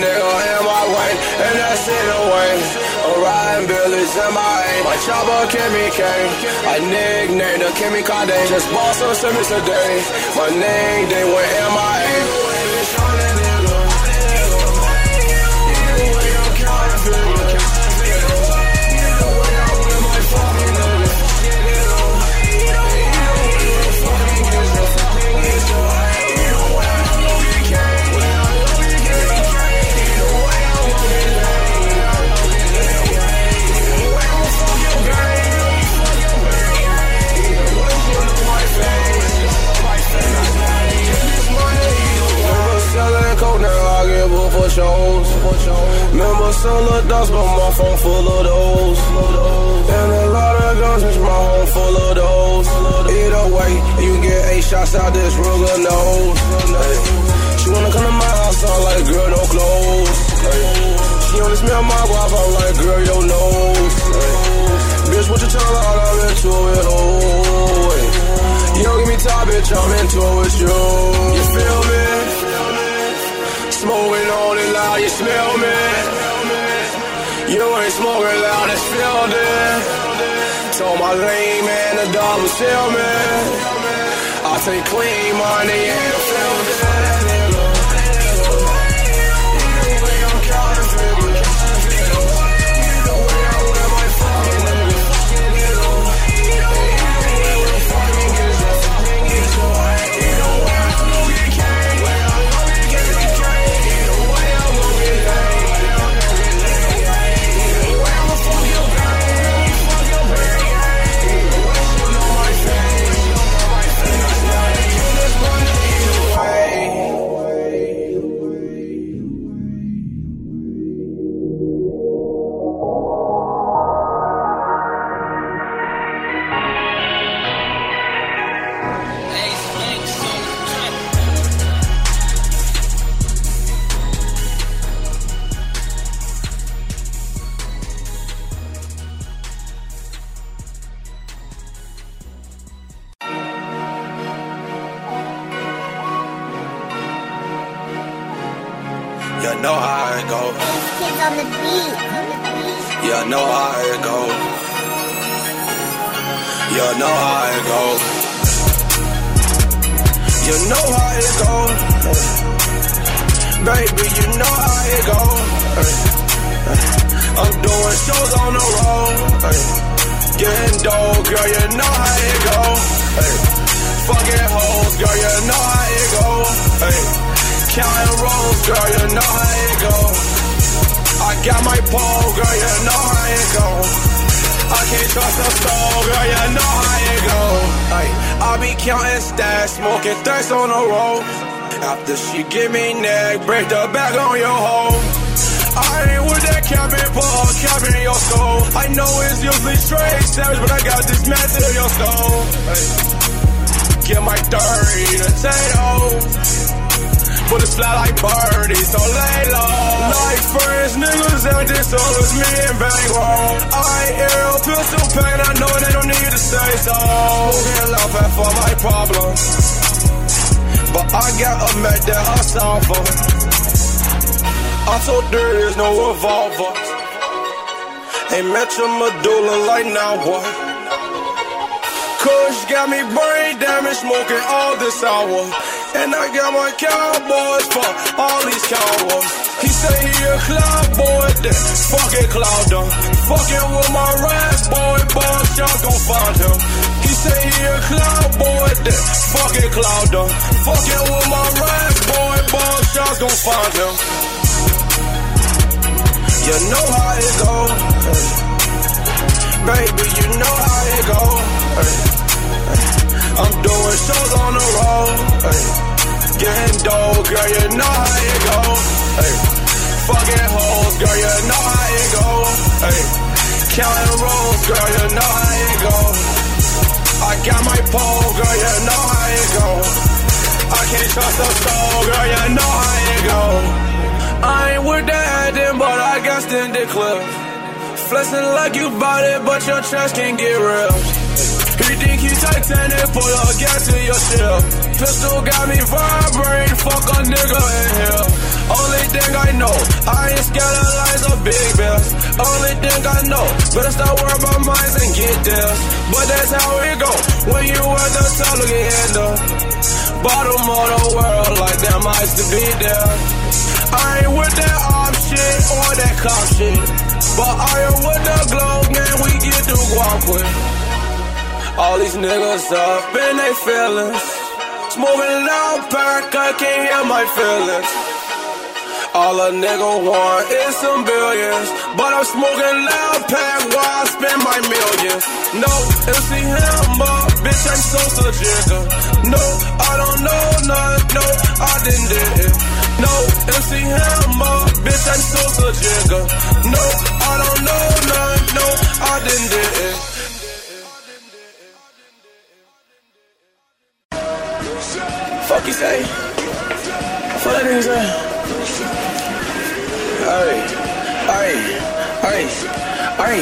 nigga in my way, and that's it away. A riding Billy's in my aim. My chopper Kimmy. I nicknamed the Kimmy Kade. Just bought some semis today. My name, they went in my aim. Remember selling dust, but my phone full of those. And a lot of guns, bitch, my home full of those. Either way, you get eight shots out this Ruger nose. Ay. She wanna come to my house, I'm like, girl, no clothes. Ay. She only smell my guap, I'm like, girl, your nose. Ay. Bitch, what you tell her, I'm into it, oh. ay. You don't give me top, bitch, I'm into it with you. You feel me? Smoking on it loud, you smell me. You ain't smoking loud, it's filled in. Told my lame man the will sell me. I take clean money and You know how it go. You know how it go. Baby, you know how it go. I'm doing shows on the road. Getting dough, girl, you know how it go. Fucking hoes, girl, you know how it go. Counting rolls, girl, you know how it go. I got my pole, girl, you know how it go. I can't trust a soul, girl, you know how it go. I be counting stacks, smoking thirst on the road. After she give me neck, break the back on your hoe. I ain't with that cabin, put a cap in your skull. I know it's usually straight savage, but I got this method in your soul. Ay, get my dirty potatoes. But it's fly like birdies, so lay low. Like friends, niggas acting so it's me and bankroll. I need to say so. Smoking love and for my problems. But I got a med that I solve for. I told her there's no revolver. Ain't met your medulla like now what? Kush got me brain damage, smoking all this hour. And I got my cowboys for all these cowboys. He say he a cloud boy, then fucking cloud. Fucking with my rap boy, boss, y'all gon' find him. Say he a cloud boy, then fucking cloud done. Fucking with my rap boy, boss, y'all gon' find him. You know how it go, hey. baby. You know how it go. hey. I'm doing shows on the road. Hey. Getting dough, girl, you know how it go. Hey. Fucking hoes, girl, you know how it go. Hey. Counting rolls, girl, you know how it go. I got my pole, girl, you know how it go. I can't trust a soul, girl, you know how it go. I ain't with the heading, but I got in the clip. Flexing like you bought it, but your chest can't get real. He think he Titanic, pull a gas to your ship. Pistol got me vibrating, fuck a nigga in here. Only thing I know, I ain't scared of lines or big bills. Only thing I know, better start worrying about minds and get there. But that's how it go, when you at the top, look at the bottom of the world, like damn, I used to be there. I ain't with that op shit or that cop shit. But I am with the glow, man, we get to walk with. All these niggas up in they feelings. Smoking loud pack, I can't hear my feelings. All a nigga want is some billions. But I'm smoking loud pack while I spend my millions. No, MC Hammer, bitch, I'm so jigger. No, I don't know none, no, I didn't do it. No, MC Hammer, bitch, I'm so jigger. No, I don't know none, no, I didn't do it. Fuck you say? Fuck that nigga Hey, hey, hey, hey,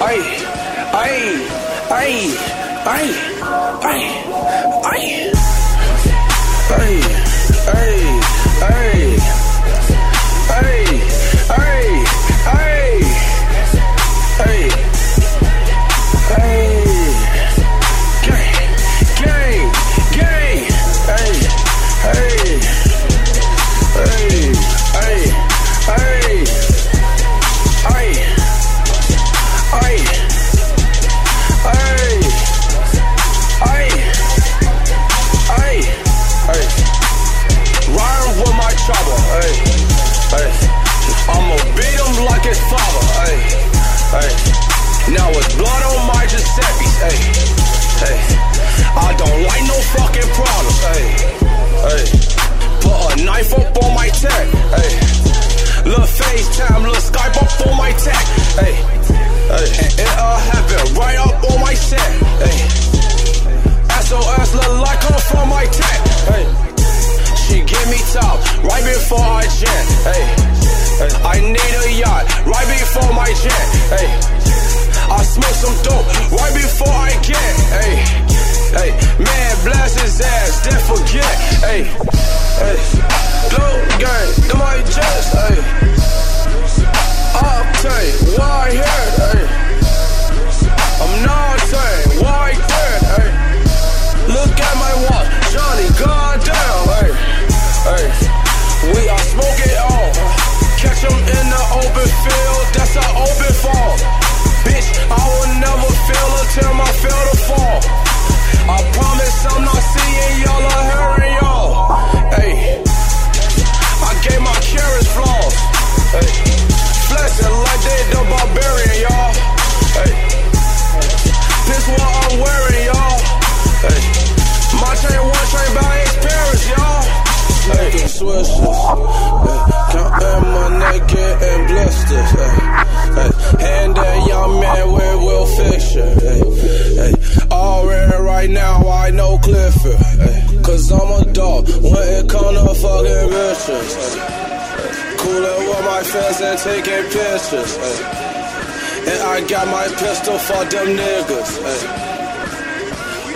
hey, hey, hey, hey, hey, hey, hey, hey, hey, blow gang, to my chest. Hey, octane, why here? Hey, I'm not saying why dead. Hey, look at my watch, Johnny, goddamn. Hey, hey, we are smoking all. Catch 'em in the open field, that's an open fall. Bitch, I will never feel until I feel the fall. I promise I'm not Switches. Hey, counting my naked and blisters. Hey, hand that young man with Will Fisher. Hey, hey, already right now I know Clifford. Cause I'm a dog when it come to fucking bitches. Cooling with my friends and taking pictures. And I got my pistol for them niggas.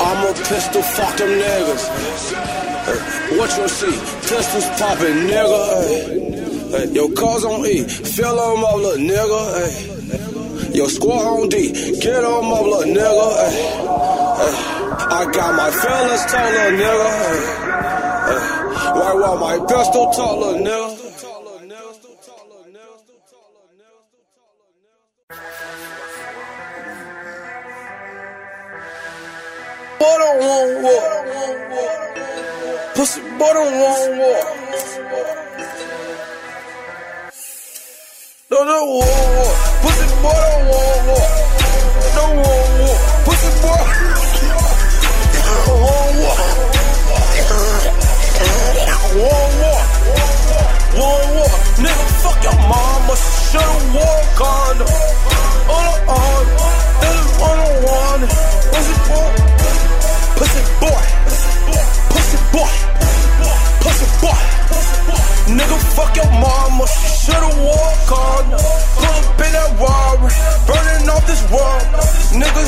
I'm a pistol fuck them niggas. What you see? Pistols popping, nigga. Hey. Hey, your cars on E, fill them up, little nigga. Hey. Your squad on D, get them up, little nigga. Hey. Hey. I got my feelings told, little nigga. Hey. Hey. Right while my pistol talk, little nigga. Want war more than one war. No, no, war, war. Pussy more than one war. No, war, war. Pussy more.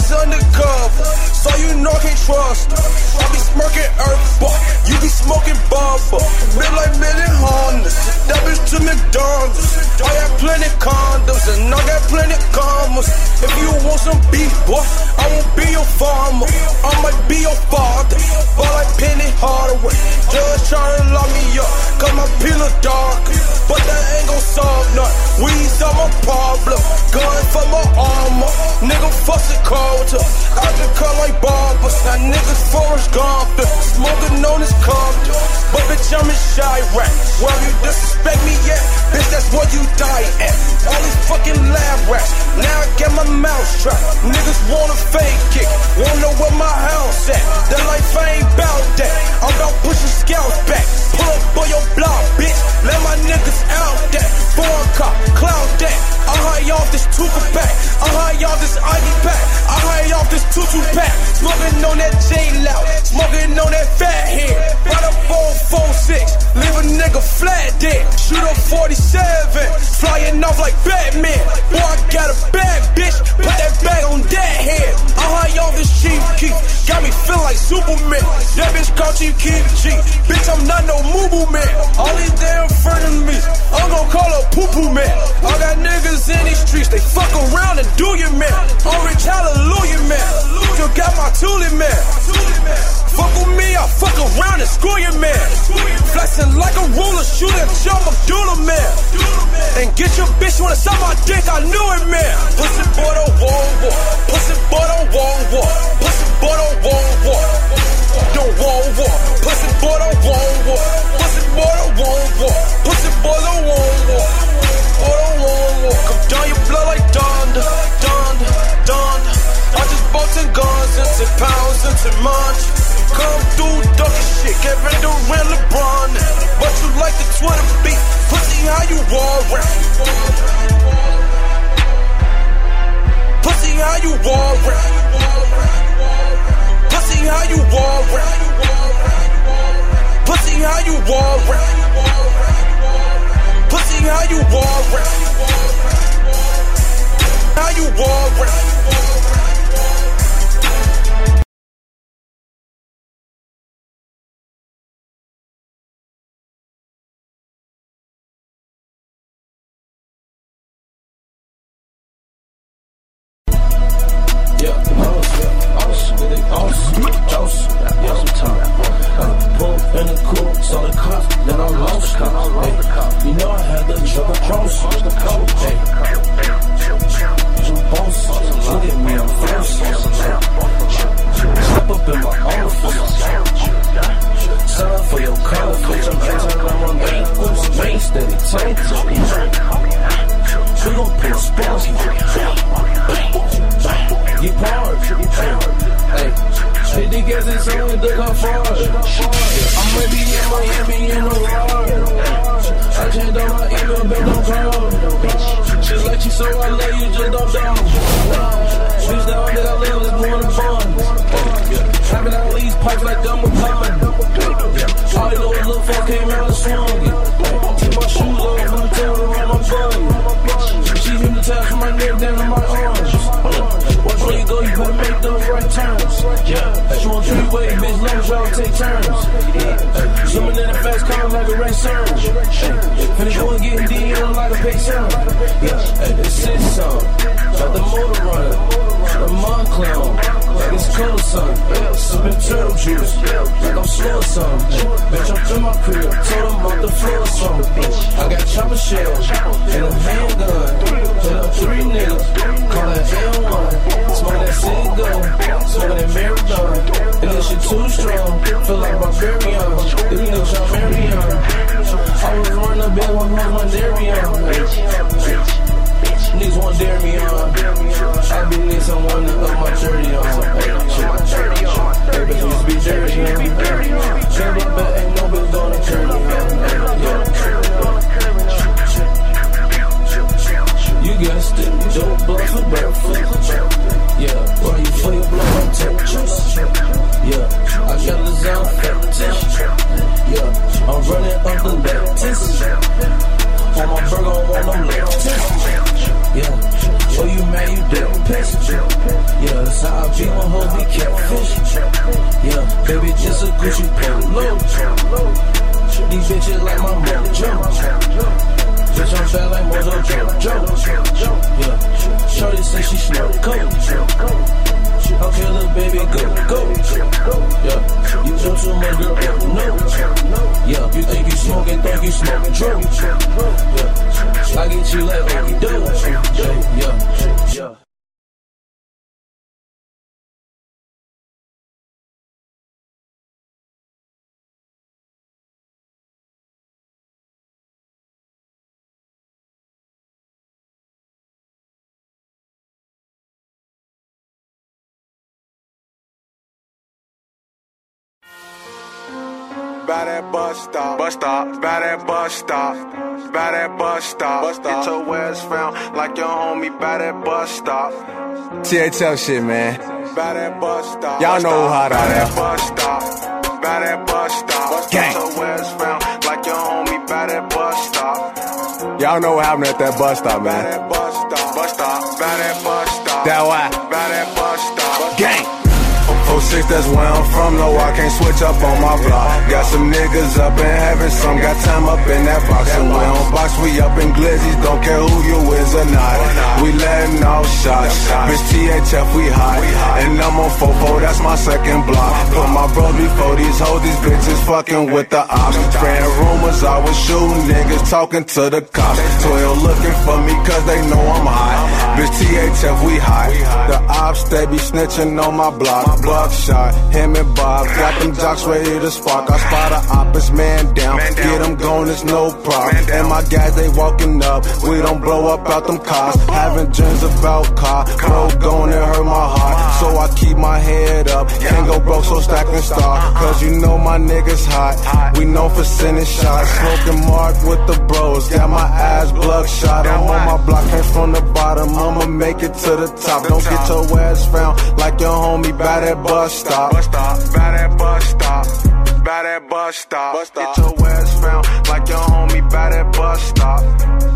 Niggas undercover, so you know I can't trust. I be smirking earth, but you be smoking bumper. Been like million Hondas, bitch to McDonald's. I got plenty condoms and I got plenty commas. If you want some beef, boy, I won't be your farmer. I might be your father, but Penny Hardaway. Judge trying to lock me up, cause my pillow dark. But that ain't gon' solve nothing. Weeds are my problem, gun for my armor. Nigga fussing culture, I can cut like barbers. Now niggas Forrest Gump, smoking on this Compton. But bitch, I'm in Chiraq. Well, you disrespect me yet? Where you die at. All these fucking lab rats. Now I get my mouth trapped. Niggas wanna fake kick, wanna know where my house at. That life ain't bout that. I'm about pushing scouts back. Pull up on your block, bitch. Let my niggas out that. Foreign cop, cloud that. I high off this two pack. I high off this Ivy pack. I high off this tutu pack. Smoking on that J loud. Smoking on that fat head. Right up 446. Leave a nigga flat dead. Shoot up 47. Flying off like Batman. Boy, I got a bad bitch. Put that bag on that head. I high off this cheap key. Got me feel like Superman. That bitch called Chief Keef G. Bitch, I'm not no moo man. All these damn frenemies. I'm gon' call a poo poo man. I got niggas in these streets. They fuck around and do your Flexing like a ruler, shoot at your man. And get your bitch wanna suck my dick, I knew it man. Pussy boy don't war. Pussy boy don't war. Pussy boy don't war. Don't want war. Pussy boy don't war. Pussy boy don't war. Pussy boy don't want war. Boy don't want war. Come down your blood like Donda, Donda, Donda. I just bought 10 guns and 10 pounds and 10 munch. Come through, ducking shit, Kevin Durant, LeBron. But you like the Twitter beat, pussy, how you war rap? Pussy, how you war rap? Pussy, how you war rap? Pussy, how you war rap? Pussy, how you war rap? How you war so I love you, just don't down. Bitch, down that I live is more than fun. Trapping out these pipes like I'm a pond. All you know is little fuck came out and swung it. My shoes off, I'm telling her around my body. She hypnotized from my neck down to my arms. Watch where you go, you better make the right turns. She want three way, bitch, long as y'all take turns. Swimming in the fast car like a race surge. Finna go Son. Yeah, sipping turtle juice. Like I'm slow, son. Bitch, I'm in my crib. Told him off the floor, son. I got chopper shells and a handgun. Hit up three niggas. Call that L1. Smoke that cigar. Smoke that marathon. And this shit too strong. Feel like my barbarian. These niggas try marry on. I was running bed one was my Darion. Yeah. Shorty say she smell coke. Okay, little baby, go, go. Yeah. You talk too much, girl, oh, no. Yeah. You think you smoking, think you smoking drugs. Yeah. I get you like Okie doke. By that bus stop, bus stop, by that bus stop, by that bus stop. Bus stop. Get your where's found like your homie by that bus stop. THL shit, man. By that bus stop. Y'all know how that that is. bus stop, by that bus stop. Gang. Get your where's found like your homie by that bus stop. Y'all know what happened at that bus stop, man. that bus stop, bus stop, by that bus stop. That why? By that bus. 06, that's where I'm from. No, I can't switch up on my block. Got some niggas up in heaven, some got time up in that box. And we on box, we up in glizzies. Don't care who you is or not. We letting off shots. Bitch, THF, we hot. And I'm on Fofo, that's my second block. Put my bros before these hoes, these bitches fucking with the ops. Spreading rumors, I was shooting niggas, talking to the cops. 12 looking for me, cause they know I'm hot. Bitch, THF, we hot. The ops, they be snitching on my block. Buckshot, him and Bob. Got them jocks ready to spark. I spot a opposite man down. Get them going, it's no problem. And my guys, they walking up. We don't blow up out them cars. Having dreams about car. Bro, going to hurt my heart. So I keep my head up. Can't go broke, so stack and star. Cause you know my niggas hot. We known for sending shots. Smoking Mark with the bros. Got my eyes bloodshot. I'm on my block, came from the bottom. I'ma make it to the top. Don't get your ass found like your homie by that bus stop. Bus stop, by that bus stop. By that bus stop. Get your ass found like your homie by that bus stop.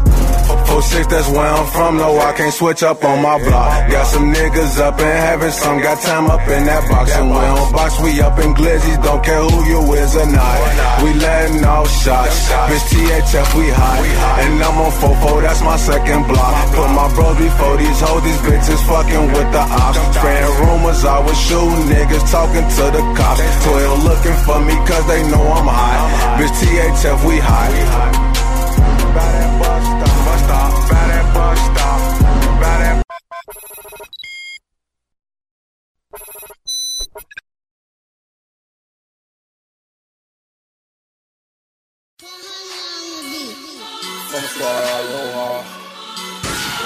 06, that's where I'm from. No, I can't switch up on my block. Got some niggas up in heaven, some got time up in that box. And we on box, we up in glizzies. Don't care who you is or not. We letting off shots. Bitch, THF, we hot. And I'm on Fofo, that's my second block. Put my bros before these hoes, these bitches fucking with the ops. Spreading rumors, I was shooting niggas, talking to the cops. 12 looking for me, cause they know I'm hot. Bitch, THF, we hot. From squad aloha.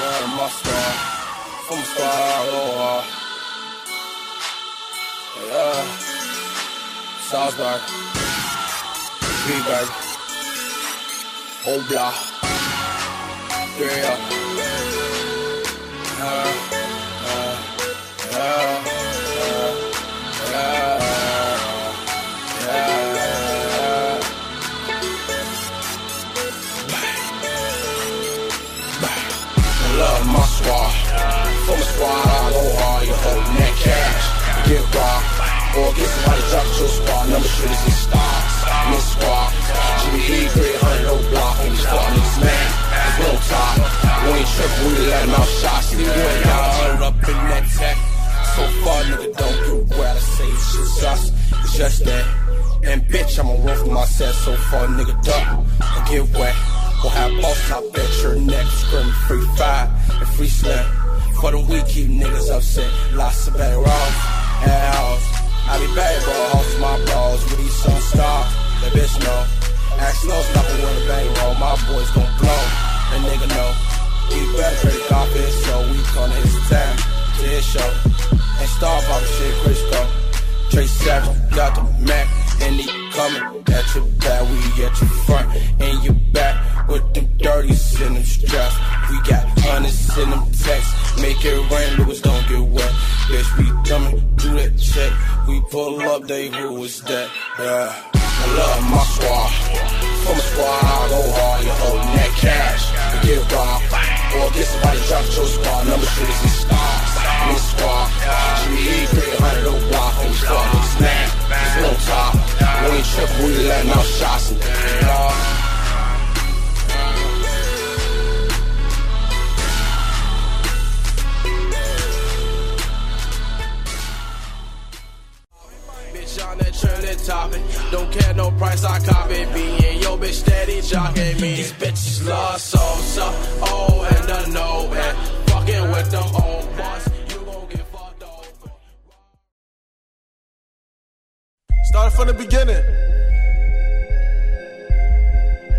Wearing my squad. From squad aloha. Yeah. Salzburg. Viberg. Obla. Yeah. Uh, Squad, I go hard, you holding that cash. Get raw, or get somebody drop your squad. Number is in stars. Miss squad, Jimmy E, 300 no block, and fuck niggas mad. There's no top. We ain't tripping, we letting off shots. See, we ain't hold up in that tech. So far, nigga, don't get wet. I say it's just us, it's just that. And bitch, I'ma run for my set so far, nigga, duck. I get wet. We'll have boss top at your neck, screaming free fire and free slam. For the week, keep niggas upset. Lots of bad rolls and house. I be bad, bro. House my balls with these sun stars. That bitch know. Ask no stop and win a bang roll. My boys gon' blow. That nigga know. We better break off it, so we gonna the time to his show. And star about the shit, Crisco. Tray Savage, got the Mac, and he coming at your back. We at your front and your back with them dirties in them straps. We got hundreds in them texts. Make it rain, Lewis don't get wet. Bitch, we coming do that check. We pull up, they who is that? Yeah. I love my squad. From a squad, I go hard. You holding that cash. We get robbed. Or get somebody drop your squad. Number three is and stars. Me squad. GE 300 or block. From squad, niggas now. There's no top. We ain't tripping, we letting out shots. Yeah. got no price, I copy B. And yo, bitch, steady jocking me. These bitches love so oh, and I no, and fucking with them old ones. Started from the beginning.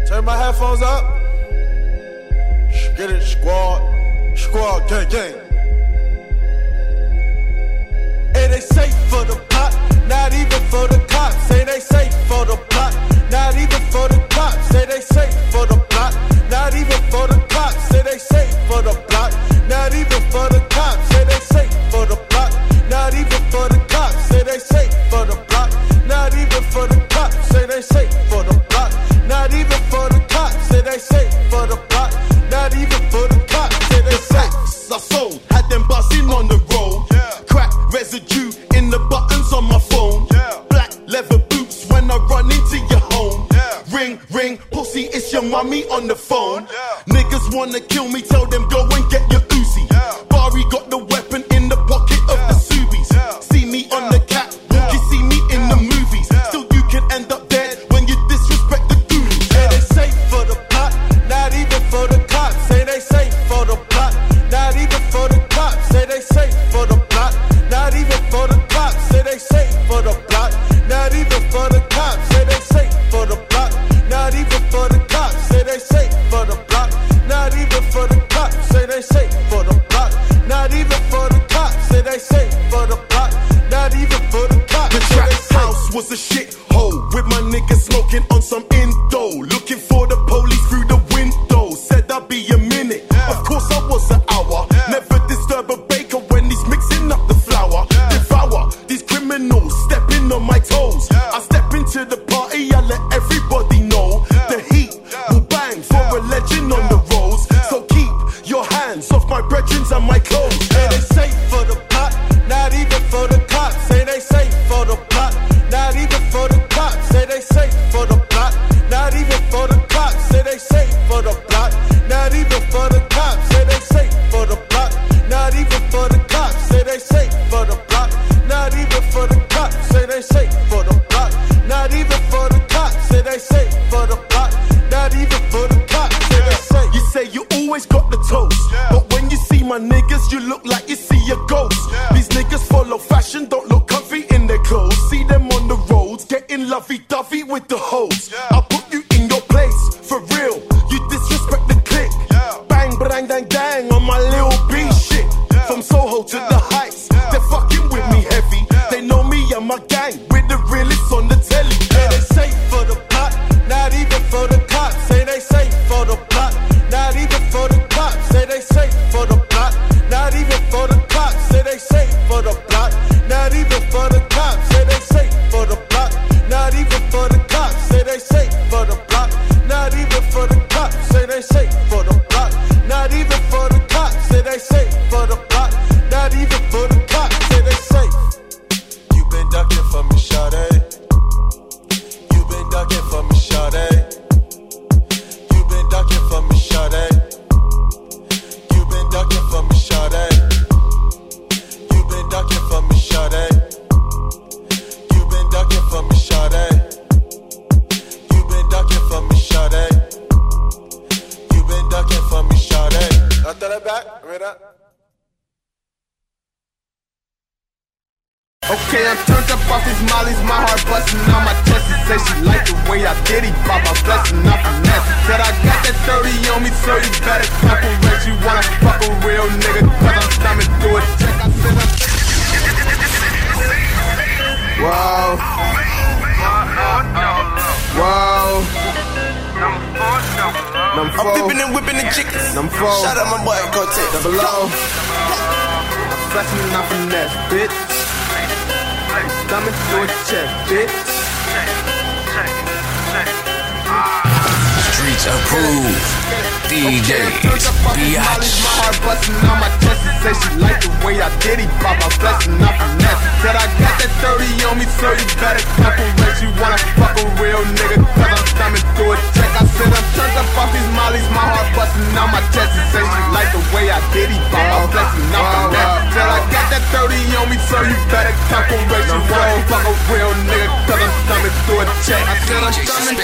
Turn my headphones up. Get it, squad. Squad, gang, gang. It ain't safe for the not even for the cops, say they safe for the block. Not even for the cops, say they safe for the block. Not even for the cops, say they safe for the block. Not even for the cops, say they safe for the block. Not even for the cops, say they safe for the block. Not even for the cops, say they safe for the block. Not even for the cops, say they safe for the block. with the hoes. I'll put you in your place, for real. You disrespect Okay, I'm turned up off these mollies, my heart busting on my chest. She say she like the way I did it, Pop, my blessing, not finesse. Said I got that 30 on me, so you better cooperate. You wanna fuck a real nigga, cause I'm coming through a check. I said I. Whoa. Whoa. Number four. I'm flipping and whipping the chickens. Number four. Shout out my boy Cortez. Double O. I'm flexing, not finesse, bitch. Coming through a check, bitch. Streets approved. DJ Biatch. busting on my chest and say she like the way I did it. By my blessing, I finesse. Said I got that 30 on me, so you better come.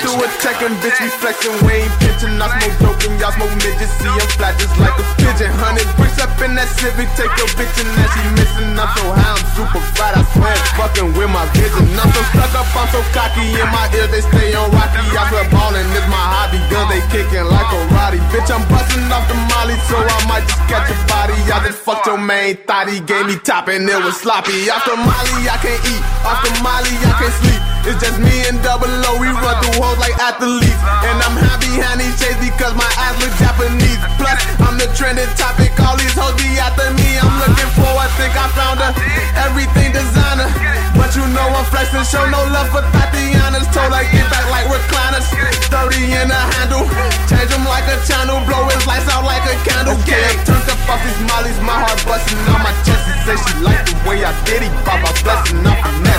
Through a check and bitch, we flexing, we ain't pitching. I smoke dope and y'all smoke midgets. See I'm flat just like a pigeon. Hundred bricks up in that Civic, take your bitch and now she missing. I'm so high, I'm super fried. I swear it's fucking with my vision. I'm so stuck up, I'm so cocky. In my ears, they stay on rocky. I swear ballin' is my hobby. Guns they kicking like a Roddy. Bitch, I'm busting off the molly, so I might just catch a body. I just fucked your main thought he gave me top and it was sloppy. Off the molly, I can't eat. Off the molly, I can't sleep. It's just me and double O. We run through hoes like athletes. And I'm high behind these shades because my eyes look Japanese. Plus, I'm the trending topic. All these hoes be after me. I'm looking for, I think I found her. Everything designer. But you know I'm flexing. Show no love for Tatiana's. Told her get back like recliners. 30 in the handle. Change them like a channel. Blow his lights out like a candle. Okay, I'm turned up off these mollies. My heart busting on my chest. Say she like the way I did it. My blessing, I'm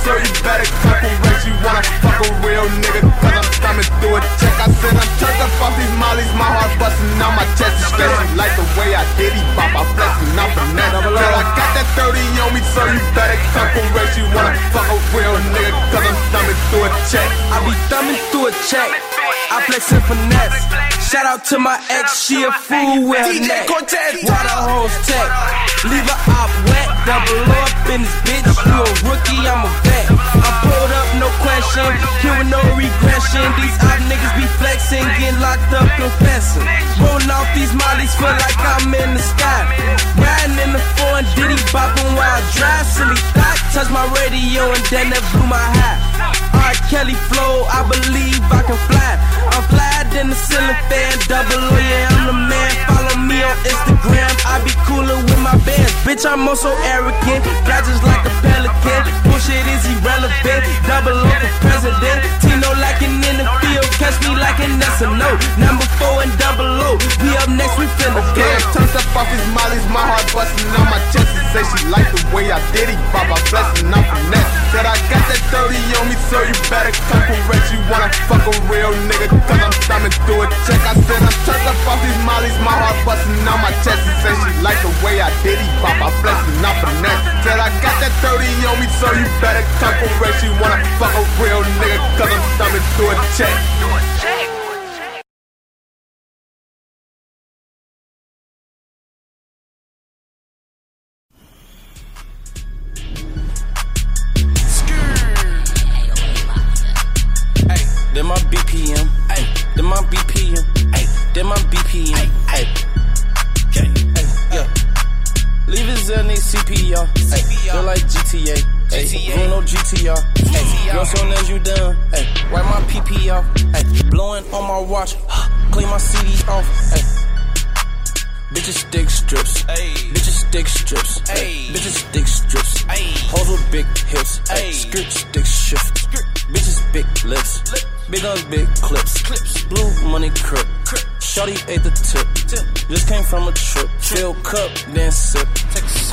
so you better come correct. You wanna fuck a real nigga, cause I'm thumbing through a check. I said I'm turned up off these mollies. My heart busting on my chest. She say like the way I did it. By my blessing, I'm finesse. Said I got that 30 on me, so you better come correct. You wanna fuck a real nigga, cause I'm thumbing through a check. I be thumbing through a check. I flex and finesse. Shout out to my ex, she a fool with her neck. Water hose tech. Leave her out wet. Double up in this bitch. You a rookie, I'm a vet. I pulled up, no question. Here with no regression. These op niggas be flexing, get locked up, confessing. Rolling off these mollies, feel like I'm in the sky. Riding in the foreign, diddy bopping while I drive. Silly thought, touch my radio and then that blew my high. R. Kelly flow, I believe I can fly. I'm fly than the ceiling fan, double O, yeah, I'm the man. Follow me on Instagram, I be cooler with my bands. Bitch, I'm also arrogant, fly just like a pelican. Bullshit is irrelevant, double O for president. Tino lacking in the field, catch me like an SNO. Number four and double O, we up next, we finna go. Okay, turned up off these mollies, my heart busting on my chest. Say she like the way I did it, my blessing, I'm finesse. Said I got that 30 on me, so you better come correct. You wanna fuck a real nigga, cause I'm thumbing through a check. I said I'm turned up off these mollies, my heart busting on my chest. She say she like the way I did it, by my blessing, I'm finesse. Said I got that 30 on me, so you better come correct. You wanna fuck a real nigga, cause I'm thumbing through a check. Hey, my BPM. Hey, yeah. Leave his in a CPR. Hey, feel like GTA. Hey, Bruno GTR. Hey, girl, soon as you done. Hey, wipe my PP off. Hey, blowing on my watch. Clean my CD off. Hey. Bitches stick strips. Bitches stick strips. Bitches stick strips. Hoes with big hips. Skirt stick shift. Bitches big lips. Big guns, big clips. clips. Blue money crip. Shorty ate the tip. Just came from a trip. Fill cup, then sip.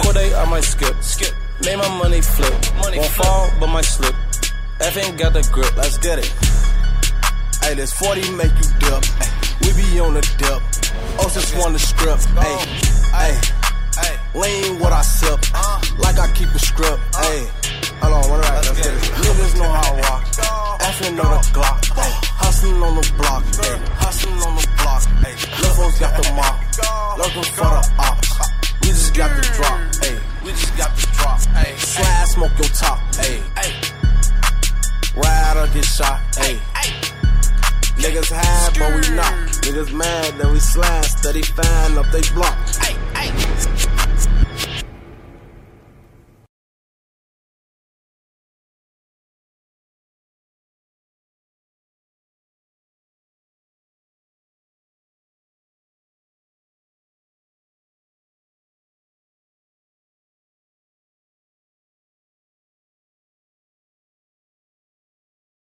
Corday, I might skip. Skip. Made my money flip. Won't fall, but might slip. F ain't got the grip. Let's get it. Hey, this 40 make you dip. We be on the dip. Oh, just want the script. Hey, hey, lean what I sip. Uh. Like I keep a script. Uh. Hey, hold on, one right, let's get it. Niggas know how I rock. Effing know the Glock. Hey, hustling on the block. Hey, hustling on the block. Little folks got the mop. Looking for the ops. We just got the drop. Hey, we just got the drop. Hey, slide, smoke your top. Hey, ride or get shot. Hey. Niggas high, but we not. Niggas mad, then we slide. Steady fan up they block.